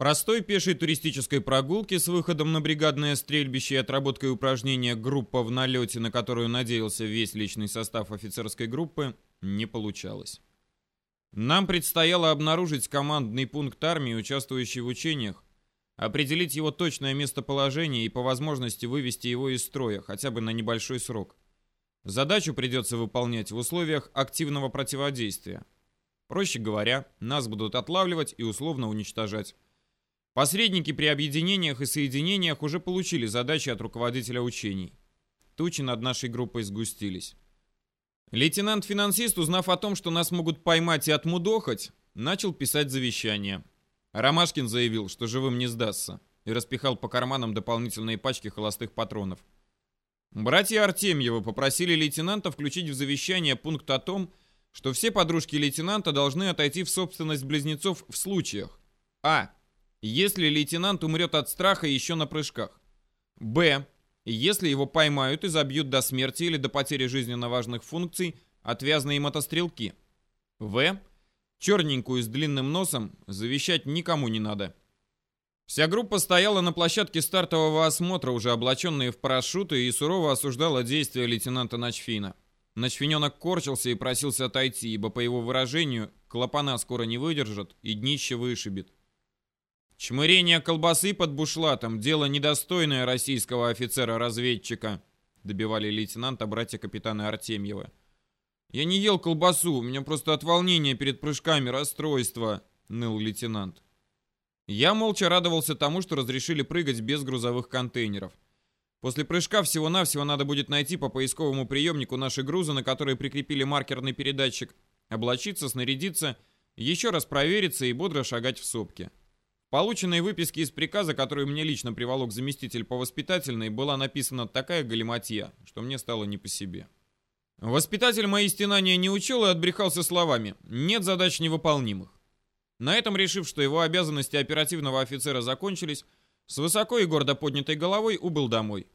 Простой пешей туристической прогулки с выходом на бригадное стрельбище и отработкой упражнения группа в налете, на которую надеялся весь личный состав офицерской группы, не получалось. Нам предстояло обнаружить командный пункт армии, участвующий в учениях, определить его точное местоположение и по возможности вывести его из строя, хотя бы на небольшой срок. Задачу придется выполнять в условиях активного противодействия. Проще говоря, нас будут отлавливать и условно уничтожать. Посредники при объединениях и соединениях уже получили задачи от руководителя учений. Тучи над нашей группой сгустились. Лейтенант-финансист, узнав о том, что нас могут поймать и отмудохать, начал писать завещание. Ромашкин заявил, что живым не сдастся, и распихал по карманам дополнительные пачки холостых патронов. Братья Артемьевы попросили лейтенанта включить в завещание пункт о том, что все подружки лейтенанта должны отойти в собственность близнецов в случаях А. Если лейтенант умрет от страха еще на прыжках. Б. Если его поймают и забьют до смерти или до потери жизненно важных функций отвязные мотострелки. В. Черненькую с длинным носом завещать никому не надо. Вся группа стояла на площадке стартового осмотра, уже облаченные в парашюты, и сурово осуждала действия лейтенанта Ночфина. Ночфиненок корчился и просился отойти, ибо, по его выражению, клапана скоро не выдержат и днище вышибет. Чмырение колбасы под бушлатом – дело недостойное российского офицера-разведчика, добивали лейтенанта братья капитана Артемьева. «Я не ел колбасу, у меня просто от волнения перед прыжками расстройство», — ныл лейтенант. Я молча радовался тому, что разрешили прыгать без грузовых контейнеров. После прыжка всего-навсего надо будет найти по поисковому приемнику наши грузы, на которые прикрепили маркерный передатчик, облачиться, снарядиться, еще раз провериться и бодро шагать в сопке. Полученной выписке из приказа, которую мне лично приволок заместитель по воспитательной, была написана такая галиматья, что мне стало не по себе. Воспитатель мои стенания не учел и отбрехался словами «нет задач невыполнимых». На этом, решив, что его обязанности оперативного офицера закончились, с высоко и гордо поднятой головой убыл домой.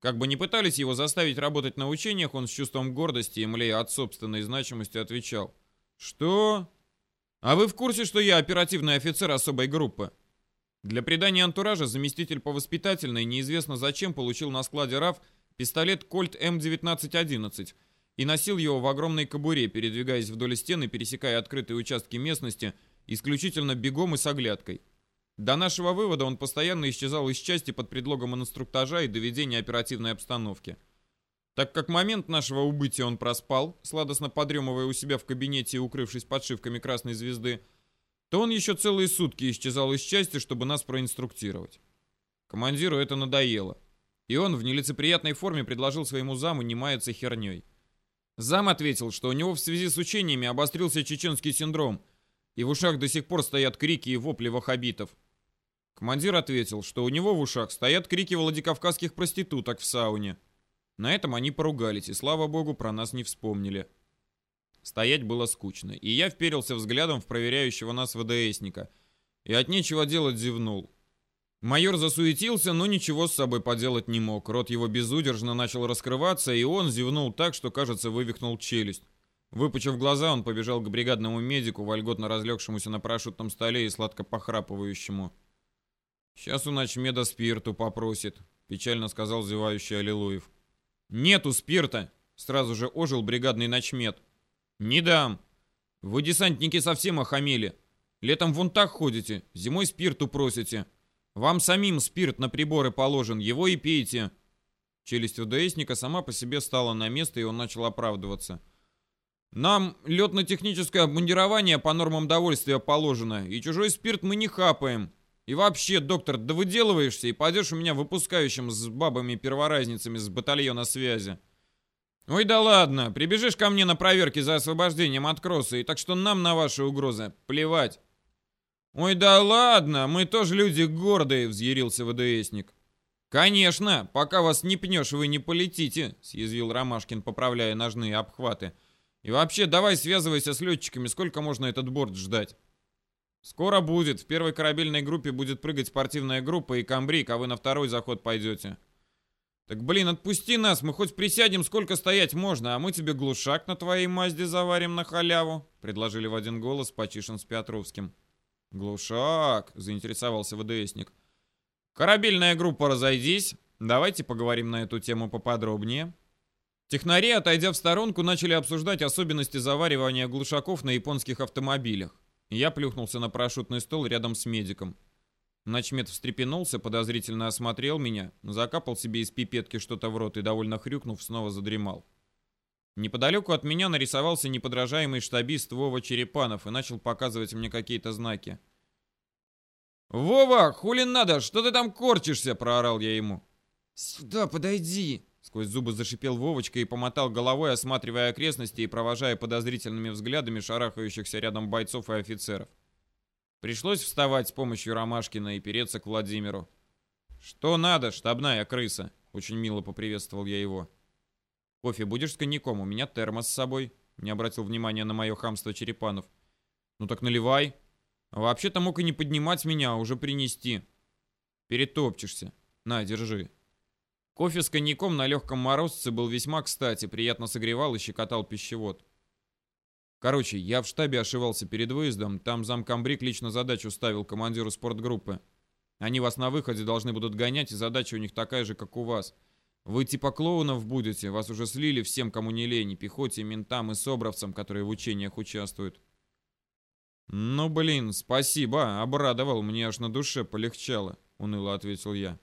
Как бы ни пытались его заставить работать на учениях, он с чувством гордости и млея от собственной значимости отвечал «Что? А вы в курсе, что я оперативный офицер особой группы? Для придания антуража заместитель по воспитательной неизвестно зачем получил на складе РАФ пистолет Кольт М1911 и носил его в огромной кобуре, передвигаясь вдоль стены, пересекая открытые участки местности, исключительно бегом и с оглядкой. До нашего вывода он постоянно исчезал из части под предлогом инструктажа и доведения оперативной обстановки. Так как момент нашего убытия он проспал, сладостно подремывая у себя в кабинете и укрывшись подшивками красной звезды, то он еще целые сутки исчезал из части, чтобы нас проинструктировать. Командиру это надоело. И он в нелицеприятной форме предложил своему заму не маяться херней. Зам ответил, что у него в связи с учениями обострился чеченский синдром, и в ушах до сих пор стоят крики и вопли ваххабитов. Командир ответил, что у него в ушах стоят крики владикавказских проституток в сауне. На этом они поругались, и слава богу, про нас не вспомнили. Стоять было скучно, и я вперился взглядом в проверяющего нас ВДСника, и от нечего делать зевнул. Майор засуетился, но ничего с собой поделать не мог. Рот его безудержно начал раскрываться, и он зевнул так, что, кажется, вывихнул челюсть. Выпучив глаза, он побежал к бригадному медику, вольготно разлегшемуся на парашютном столе и сладко похрапывающему. «Сейчас у начмеда спирту попросит», — печально сказал зевающий Аллилуев. «Нету спирта!» — сразу же ожил бригадный начмет. «Не дам! Вы, десантники, совсем охамели. Летом вон так ходите, зимой спирту просите. Вам самим спирт на приборы положен, его и пейте». Челюсть УДСника сама по себе стала на место, и он начал оправдываться. «Нам летно-техническое обмундирование по нормам довольствия положено, и чужой спирт мы не хапаем. И вообще, доктор, да выделываешься и пойдешь у меня выпускающим с бабами-перворазницами с батальона связи. Ой, да ладно, прибежишь ко мне на проверке за освобождением от кросса, и так что нам на ваши угрозы плевать. Ой, да ладно, мы тоже люди гордые, взъярился ВДСник. Конечно, пока вас не пнешь, вы не полетите, съязвил Ромашкин, поправляя ножные обхваты. И вообще, давай связывайся с летчиками, сколько можно этот борт ждать? «Скоро будет. В первой корабельной группе будет прыгать спортивная группа и камбрик, а вы на второй заход пойдете». «Так, блин, отпусти нас, мы хоть присядем, сколько стоять можно, а мы тебе глушак на твоей Мазде заварим на халяву», предложили в один голос Почишин с Петровским. «Глушак», — заинтересовался ВДСник. «Корабельная группа, разойдись. Давайте поговорим на эту тему поподробнее». Технари, отойдя в сторонку, начали обсуждать особенности заваривания глушаков на японских автомобилях. Я плюхнулся на парашютный стол рядом с медиком. Начмет встрепенулся, подозрительно осмотрел меня, закапал себе из пипетки что-то в рот и, довольно хрюкнув, снова задремал. Неподалеку от меня нарисовался неподражаемый штабист Вова Черепанов и начал показывать мне какие-то знаки. «Вова, хули надо? Что ты там корчишься?» — проорал я ему. «Сюда подойди!» Сквозь зубы зашипел Вовочка и помотал головой, осматривая окрестности и провожая подозрительными взглядами шарахающихся рядом бойцов и офицеров. Пришлось вставать с помощью Ромашкина и переться к Владимиру. «Что надо, штабная крыса?» Очень мило поприветствовал я его. «Кофе будешь с коньяком? У меня термос с собой». Не обратил внимания на мое хамство Черепанов. «Ну так наливай. Вообще-то мог и не поднимать меня, а уже принести. Перетопчешься. На, держи». Кофе с коньяком на легком морозце был весьма кстати, приятно согревал и щекотал пищевод. Короче, я в штабе ошивался перед выездом, там замкомбриг лично задачу ставил командиру спортгруппы. Они вас на выходе должны будут гонять, и задача у них такая же, как у вас. Вы типа клоунов будете, вас уже слили всем, кому не лень, и пехоте, ментам и собравцам, которые в учениях участвуют. «Ну, блин, спасибо, обрадовал, мне аж на душе полегчало», — уныло ответил я.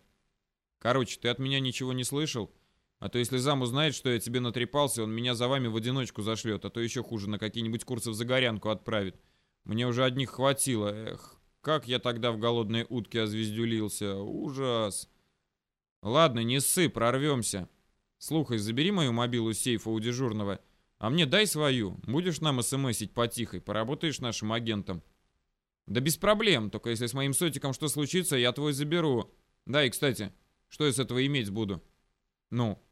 «Короче, ты от меня ничего не слышал? А то если зам узнает, что я тебе натрепался, он меня за вами в одиночку зашлет, а то еще хуже, на какие-нибудь курсы в Загорянку отправит. Мне уже одних хватило. Эх, как я тогда в голодные утки озвездюлился. Ужас. Ладно, не ссы, прорвемся. Слухай, забери мою мобилу сейфа у дежурного. А мне дай свою. Будешь нам смсить потихой, поработаешь нашим агентом. Да без проблем, только если с моим сотиком что случится, я твой заберу. Да, и кстати, что я с этого иметь буду? Ну,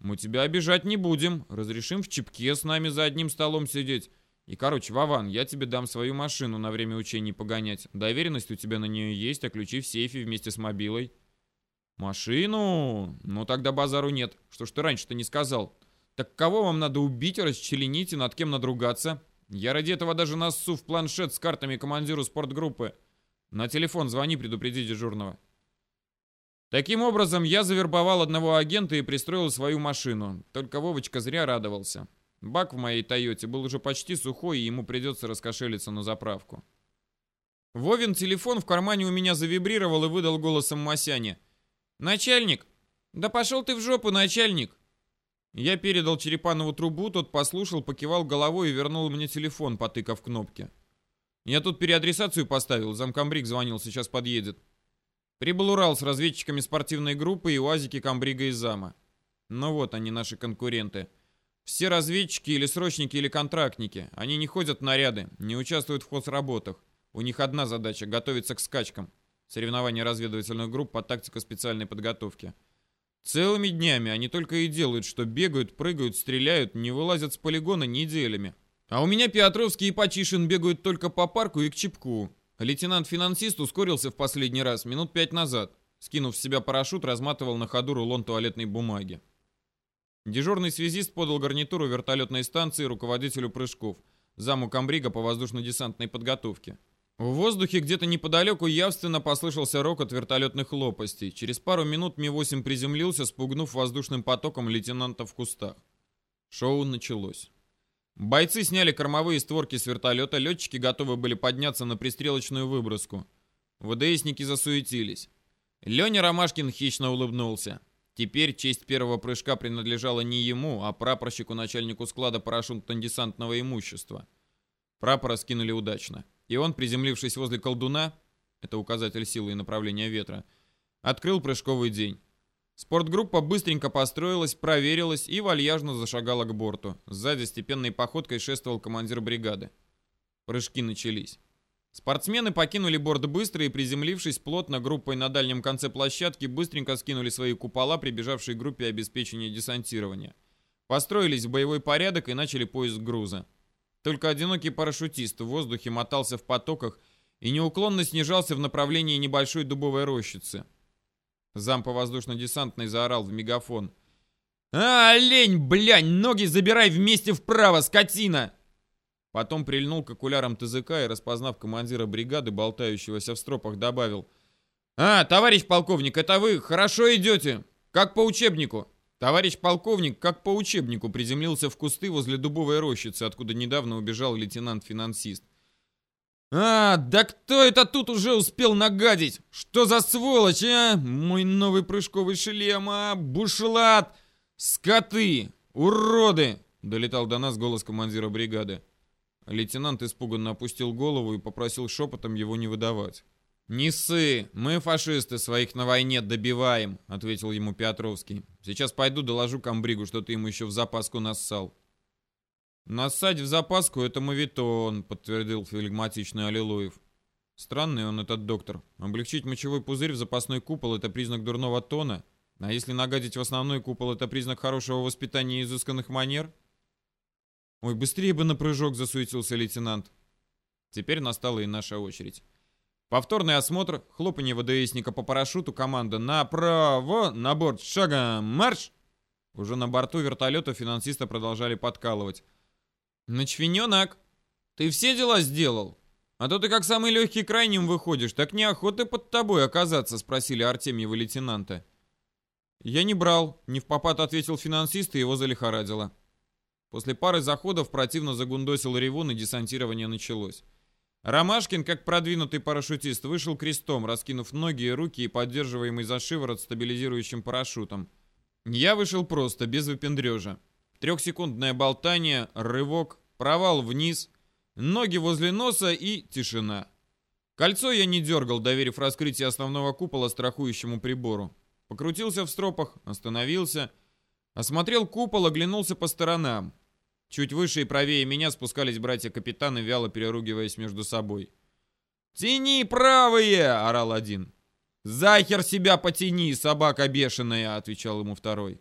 мы тебя обижать не будем. Разрешим в чипке с нами за одним столом сидеть. И, короче, Вован, я тебе дам свою машину на время учений погонять. Доверенность у тебя на нее есть, а ключи в сейфе вместе с мобилой. Машину? Ну тогда базару нет. Что ж ты раньше-то не сказал? Так кого вам надо убить, расчленить и над кем надругаться? Я ради этого даже нассу в планшет с картами командиру спортгруппы. На телефон звони, предупреди дежурного. Таким образом, я завербовал одного агента и пристроил свою машину. Только Вовочка зря радовался. Бак в моей Тойоте был уже почти сухой, и ему придется раскошелиться на заправку. Вовин телефон в кармане у меня завибрировал и выдал голосом Масяне. «Начальник! Да пошел ты в жопу, начальник!» Я передал Черепанову трубу, тот послушал, покивал головой и вернул мне телефон, потыкав кнопки. Я тут переадресацию поставил, замкомбриг звонил, сейчас подъедет. Прибыл Урал с разведчиками спортивной группы и УАЗики Камбрига и Зама. Ну вот они, наши конкуренты. Все разведчики или срочники, или контрактники. Они не ходят в наряды, не участвуют в хозработах. У них одна задача — готовиться к скачкам. Соревнования разведывательных групп по тактико специальной подготовки. Целыми днями они только и делают, что бегают, прыгают, стреляют, не вылазят с полигона неделями. А у меня Петровский и Почишин бегают только по парку и к чипку. Лейтенант-финансист ускорился в последний раз минут пять назад. Скинув с себя парашют, разматывал на ходу рулон туалетной бумаги. Дежурный связист подал гарнитуру вертолетной станции руководителю прыжков, заму комбрига по воздушно-десантной подготовке. В воздухе где-то неподалеку явственно послышался рокот вертолетных лопастей. Через пару минут Ми-8 приземлился, спугнув воздушным потоком лейтенанта в кустах. Шоу началось. Бойцы сняли кормовые створки с вертолета, летчики готовы были подняться на пристрелочную выброску. ВДСники засуетились. Леня Ромашкин хищно улыбнулся. Теперь честь первого прыжка принадлежала не ему, а прапорщику начальнику склада парашютно-десантного имущества. Прапора скинули удачно. И он, приземлившись возле колдуна, это указатель силы и направления ветра, открыл прыжковый день. Спортгруппа быстренько построилась, проверилась и вальяжно зашагала к борту. Сзади степенной походкой шествовал командир бригады. Прыжки начались. Спортсмены покинули борт быстро и, приземлившись плотно группой на дальнем конце площадки, быстренько скинули свои купола, прибежавшей группе обеспечения десантирования. Построились в боевой порядок и начали поиск груза. Только одинокий парашютист в воздухе мотался в потоках и неуклонно снижался в направлении небольшой дубовой рощицы. Зам по воздушно-десантной заорал в мегафон. «А, олень, блянь, ноги забирай вместе вправо, скотина!» Потом прильнул к окулярам ТЗК и, распознав командира бригады, болтающегося в стропах, добавил. «А, товарищ полковник, это вы хорошо идете, как по учебнику». Товарищ полковник, как по учебнику, приземлился в кусты возле дубовой рощицы, откуда недавно убежал лейтенант-финансист. «А, да кто это тут уже успел нагадить? Что за сволочь, а? Мой новый прыжковый шлем, а? Бушлат! Скоты! Уроды!» Долетал до нас голос командира бригады. Лейтенант испуганно опустил голову и попросил шепотом его не выдавать. «Не ссы, мы фашисты своих на войне добиваем», — ответил ему Петровский. «Сейчас пойду доложу комбригу, что ты ему еще в запаску нассал». «Нассать в запаску — это мавитон», — подтвердил флегматичный Аллилуев. «Странный он, этот доктор. Облегчить мочевой пузырь в запасной купол — это признак дурного тона, а если нагадить в основной купол — это признак хорошего воспитания и изысканных манер?» «Ой, быстрее бы на прыжок!» — засуетился лейтенант. Теперь настала и наша очередь. Повторный осмотр, хлопанье ВДСника по парашюту, команда «Направо! На борт! Шагом! Марш!» Уже на борту вертолета финансиста продолжали подкалывать. «Начвененок, ты все дела сделал? А то ты как самый легкий крайним выходишь, так неохота под тобой оказаться», спросили Артемьева лейтенанта. «Я не брал», — не в попад ответил финансист, и его залихорадило. После пары заходов противно загундосил ревун, и десантирование началось. Ромашкин, как продвинутый парашютист, вышел крестом, раскинув ноги и руки и поддерживаемый за шиворот стабилизирующим парашютом. Я вышел просто, без выпендрежа. Трехсекундное болтание, рывок, провал вниз, ноги возле носа и тишина. Кольцо я не дергал, доверив раскрытие основного купола страхующему прибору. Покрутился в стропах, остановился, осмотрел купол, оглянулся по сторонам. Чуть выше и правее меня спускались братья-капитаны, вяло переругиваясь между собой. «Тяни правые!» — орал один. «Захер себя потяни, собака бешеная!» — отвечал ему второй.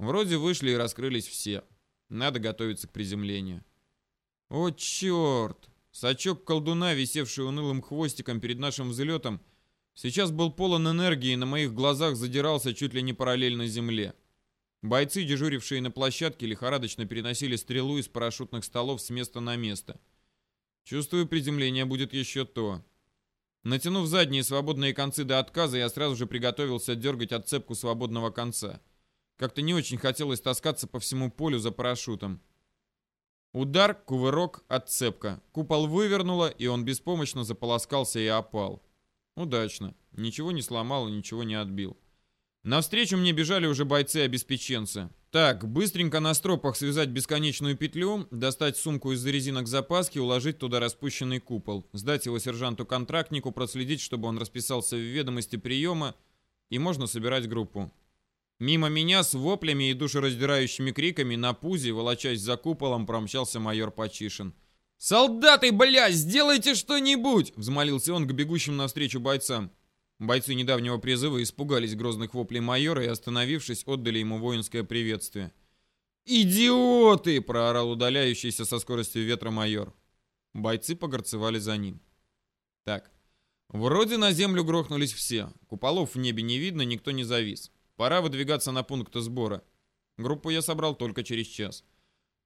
Вроде вышли и раскрылись все. Надо готовиться к приземлению. О, черт! Сачок колдуна, висевший унылым хвостиком перед нашим взлетом, сейчас был полон энергии и на моих глазах задирался чуть ли не параллельно земле. Бойцы, дежурившие на площадке, лихорадочно переносили стрелу из парашютных столов с места на место. Чувствую, приземление будет еще то. Натянув задние свободные концы до отказа, я сразу же приготовился дергать отцепку свободного конца. Как-то не очень хотелось таскаться по всему полю за парашютом. Удар, кувырок, отцепка. Купол вывернуло, и он беспомощно заполоскался и опал. Удачно. Ничего не сломал и ничего не отбил. Навстречу мне бежали уже бойцы-обеспеченцы. Так, быстренько на стропах связать бесконечную петлю, достать сумку из резинок запаски, уложить туда распущенный купол, сдать его сержанту-контрактнику, проследить, чтобы он расписался в ведомости приема, и можно собирать группу. Мимо меня с воплями и душераздирающими криками на пузе, волочась за куполом, промчался майор Почишин. «Солдаты, бля, сделайте что-нибудь!» — взмолился он к бегущим навстречу бойцам. Бойцы недавнего призыва испугались грозных воплей майора и, остановившись, отдали ему воинское приветствие. «Идиоты!» — проорал удаляющийся со скоростью ветра майор. Бойцы погорцевали за ним. Так, вроде на землю грохнулись все. Куполов в небе не видно, никто не завис. Пора выдвигаться на пункт сбора. Группу я собрал только через час.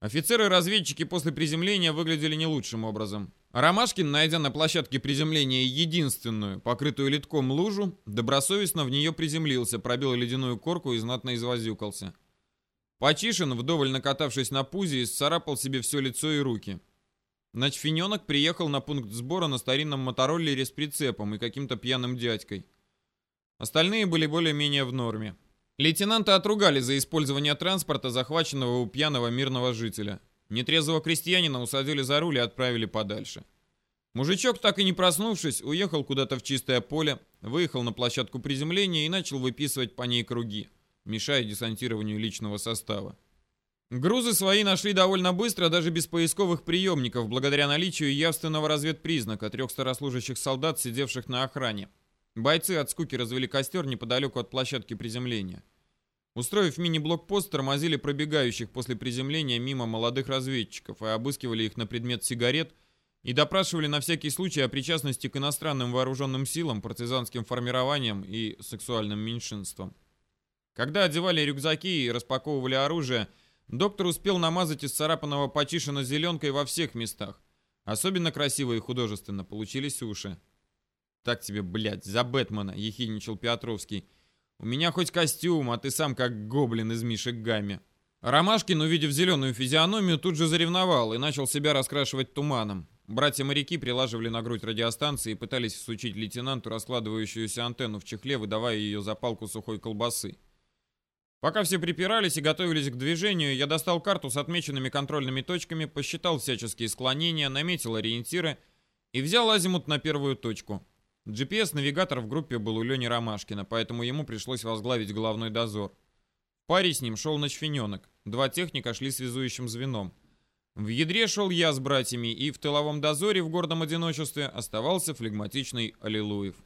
Офицеры-разведчики после приземления выглядели не лучшим образом. Ромашкин, найдя на площадке приземления единственную, покрытую литком лужу, добросовестно в нее приземлился, пробил ледяную корку и знатно извозюкался. Почишин, вдоволь накатавшись на пузе, исцарапал себе все лицо и руки. Начфиненок приехал на пункт сбора на старинном мотороллере с прицепом и каким-то пьяным дядькой. Остальные были более-менее в норме. Лейтенанта отругали за использование транспорта, захваченного у пьяного мирного жителя. Нетрезвого крестьянина усадили за руль и отправили подальше. Мужичок, так и не проснувшись, уехал куда-то в чистое поле, выехал на площадку приземления и начал выписывать по ней круги, мешая десантированию личного состава. Грузы свои нашли довольно быстро, даже без поисковых приемников, благодаря наличию явственного разведпризнака трех старослужащих солдат, сидевших на охране. Бойцы от скуки развели костер неподалеку от площадки приземления. Устроив мини-блокпост, тормозили пробегающих после приземления мимо молодых разведчиков и обыскивали их на предмет сигарет и допрашивали на всякий случай о причастности к иностранным вооруженным силам, партизанским формированиям и сексуальным меньшинствам. Когда одевали рюкзаки и распаковывали оружие, Доктор успел намазать из царапанного почишина зеленкой во всех местах. Особенно красиво и художественно получились уши. «Так тебе, блядь, за Бэтмена!» — ехидничал Петровский. «У меня хоть костюм, а ты сам как гоблин из Мишек Гамми». Ромашкин, увидев зеленую физиономию, тут же заревновал и начал себя раскрашивать туманом. Братья-моряки прилаживали на грудь радиостанции и пытались всучить лейтенанту раскладывающуюся антенну в чехле, выдавая ее за палку сухой колбасы. Пока все припирались и готовились к движению, я достал карту с отмеченными контрольными точками, посчитал всяческие склонения, наметил ориентиры и взял азимут на первую точку. GPS-навигатор в группе был у Лени Ромашкина, поэтому ему пришлось возглавить головной дозор. В паре с ним шел ночфененок. Два техника шли связующим звеном. В ядре шел я с братьями, и в тыловом дозоре в гордом одиночестве оставался флегматичный Аллилуев.